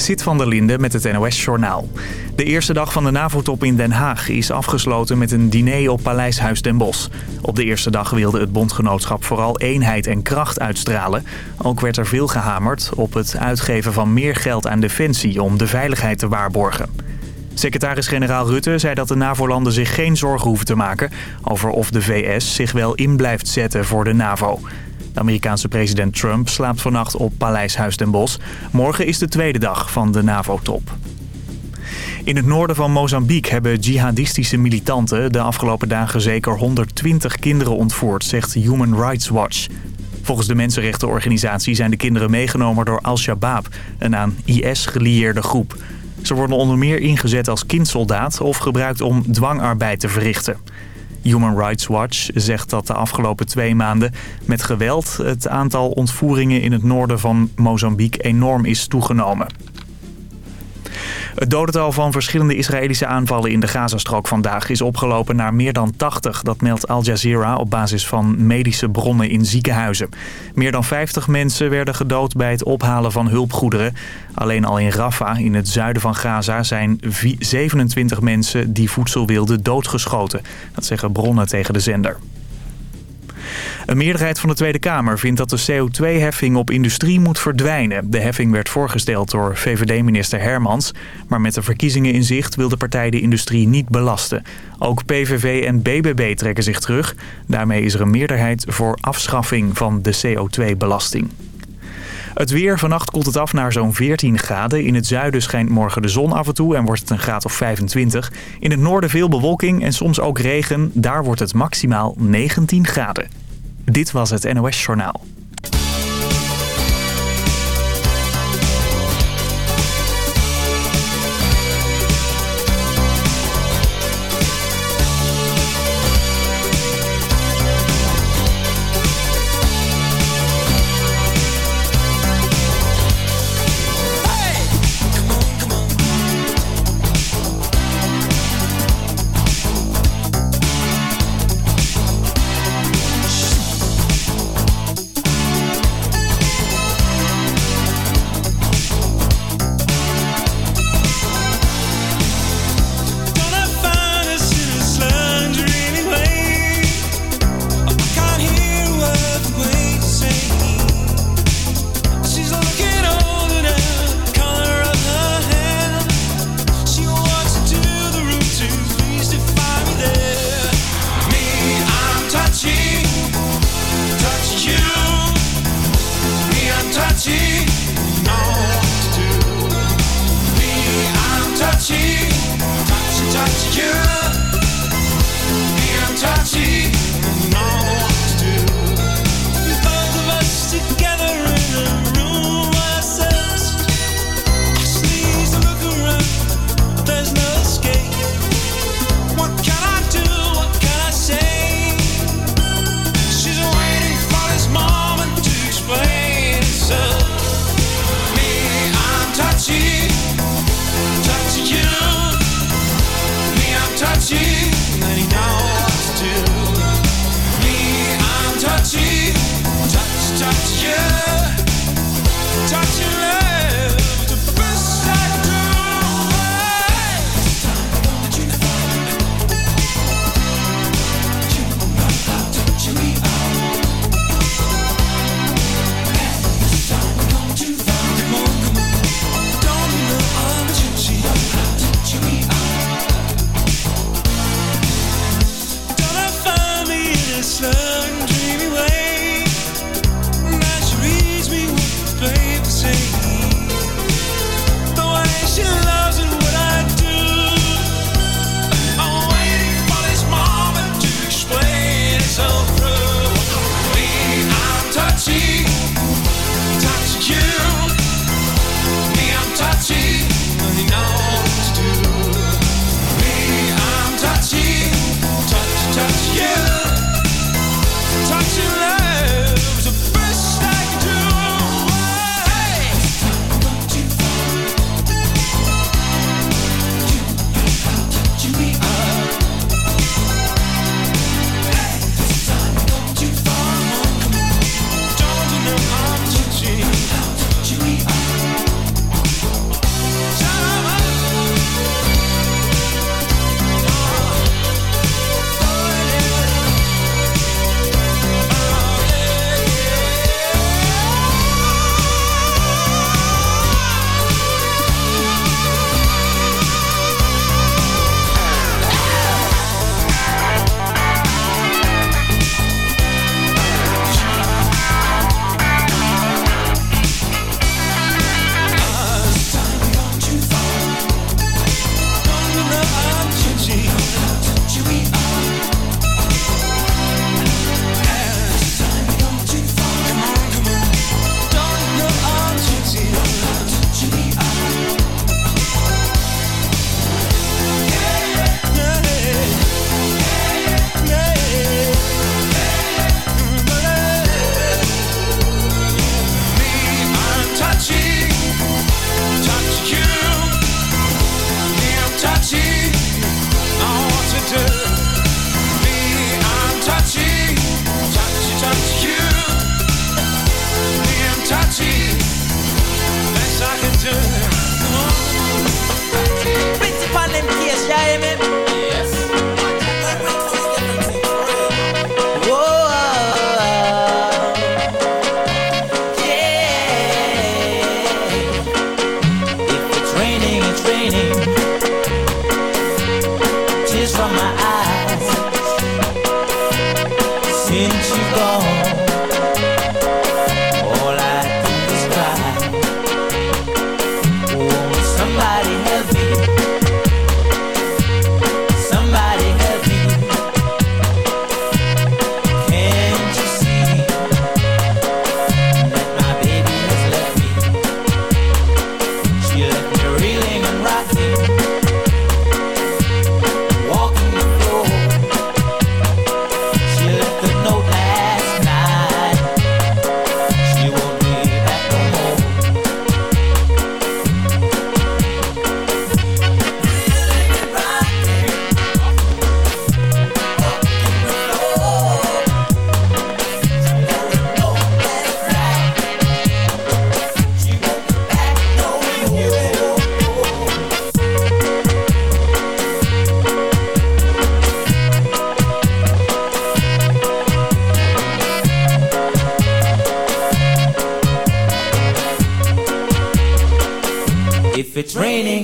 Zit van der Linde met het NOS-journaal. De eerste dag van de NAVO-top in Den Haag is afgesloten met een diner op Paleishuis Den Bosch. Op de eerste dag wilde het bondgenootschap vooral eenheid en kracht uitstralen. Ook werd er veel gehamerd op het uitgeven van meer geld aan defensie om de veiligheid te waarborgen. Secretaris-generaal Rutte zei dat de NAVO-landen zich geen zorgen hoeven te maken... over of de VS zich wel in blijft zetten voor de NAVO. De Amerikaanse president Trump slaapt vannacht op Paleishuis den Bosch. Morgen is de tweede dag van de NAVO-top. In het noorden van Mozambique hebben jihadistische militanten de afgelopen dagen zeker 120 kinderen ontvoerd, zegt Human Rights Watch. Volgens de mensenrechtenorganisatie zijn de kinderen meegenomen door Al-Shabaab, een aan IS gelieerde groep. Ze worden onder meer ingezet als kindsoldaat of gebruikt om dwangarbeid te verrichten. Human Rights Watch zegt dat de afgelopen twee maanden met geweld het aantal ontvoeringen in het noorden van Mozambique enorm is toegenomen. Het dodental van verschillende Israëlische aanvallen in de Gazastrook vandaag is opgelopen naar meer dan 80. Dat meldt Al Jazeera op basis van medische bronnen in ziekenhuizen. Meer dan 50 mensen werden gedood bij het ophalen van hulpgoederen. Alleen al in Rafah, in het zuiden van Gaza, zijn 27 mensen die voedsel wilden doodgeschoten. Dat zeggen bronnen tegen de zender. Een meerderheid van de Tweede Kamer vindt dat de CO2-heffing op industrie moet verdwijnen. De heffing werd voorgesteld door VVD-minister Hermans. Maar met de verkiezingen in zicht wil de partij de industrie niet belasten. Ook PVV en BBB trekken zich terug. Daarmee is er een meerderheid voor afschaffing van de CO2-belasting. Het weer, vannacht koelt het af naar zo'n 14 graden. In het zuiden schijnt morgen de zon af en toe en wordt het een graad of 25. In het noorden veel bewolking en soms ook regen. Daar wordt het maximaal 19 graden. Dit was het NOS Journaal.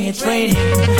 it's raining.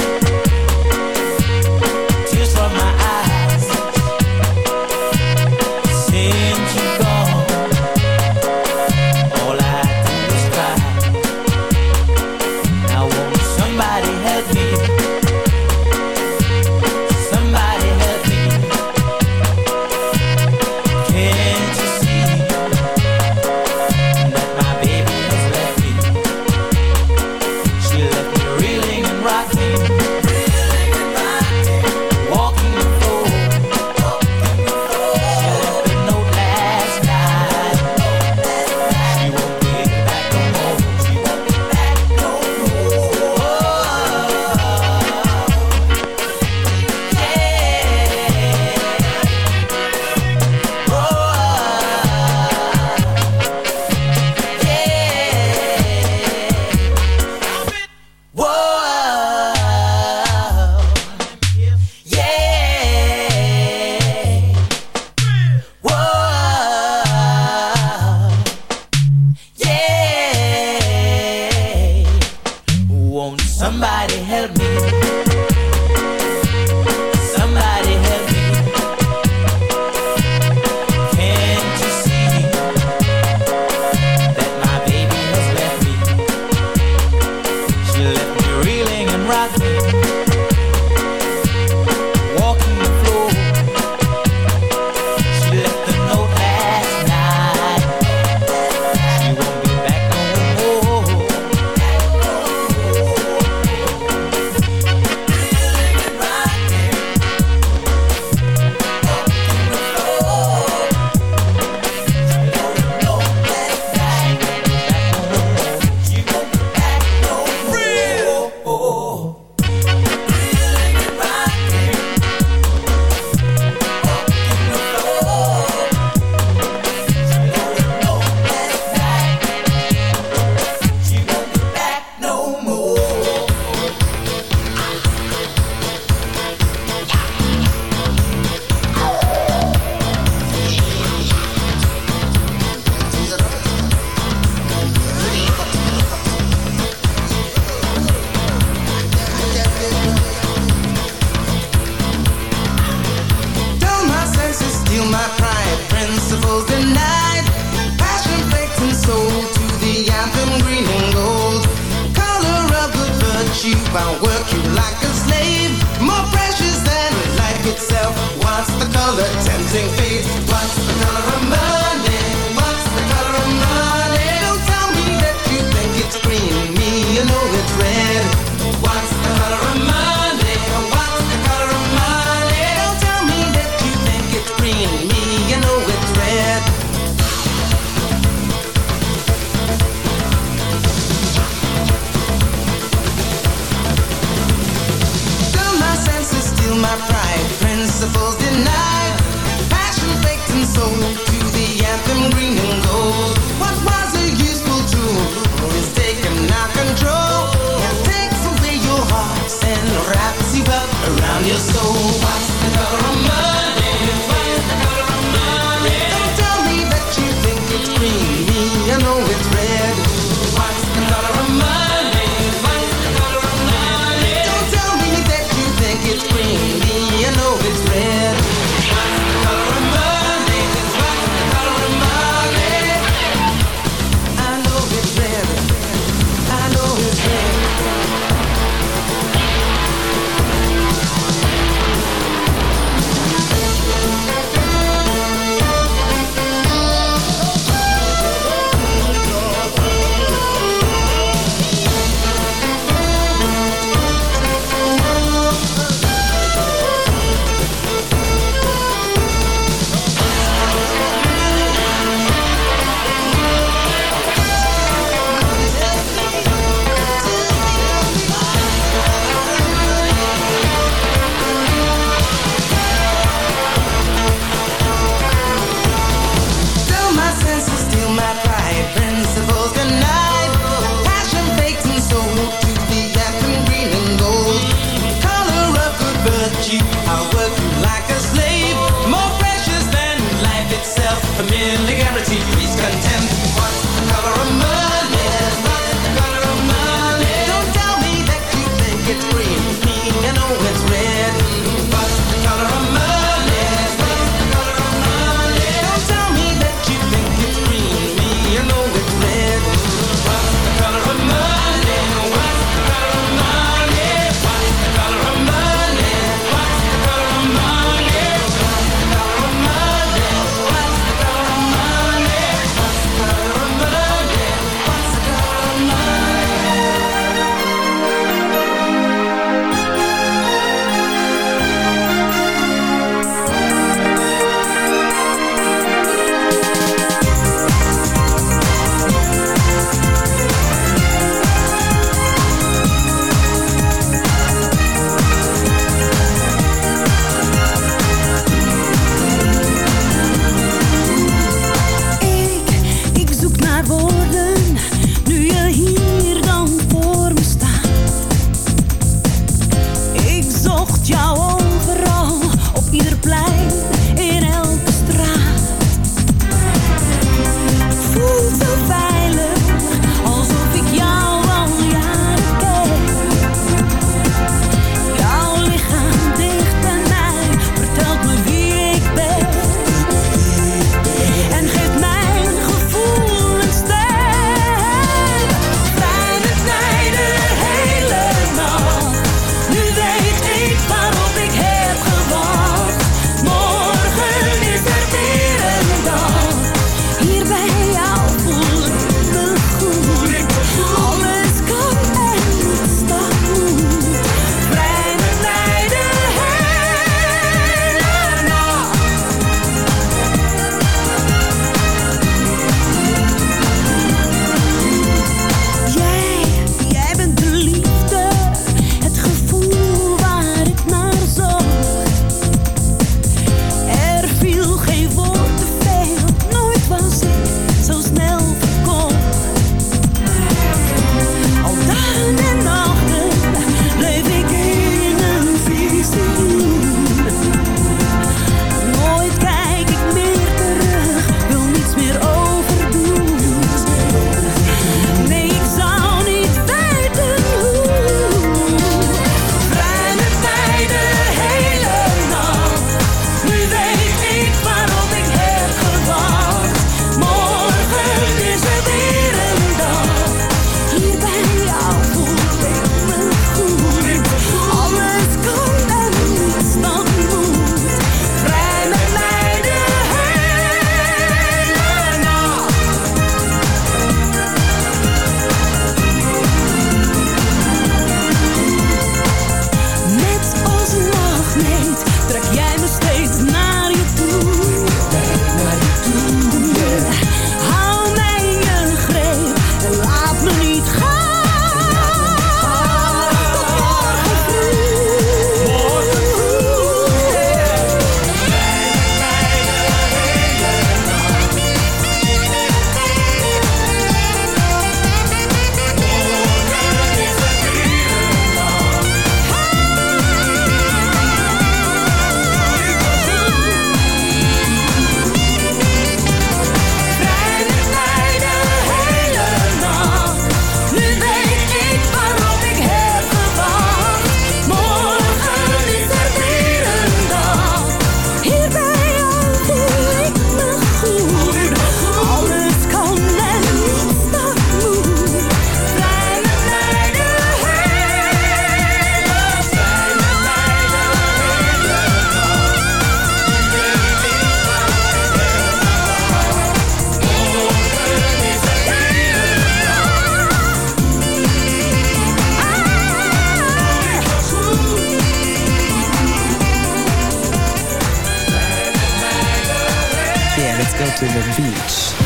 To the beach.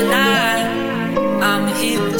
Tonight. I'm here.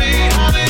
me, honey.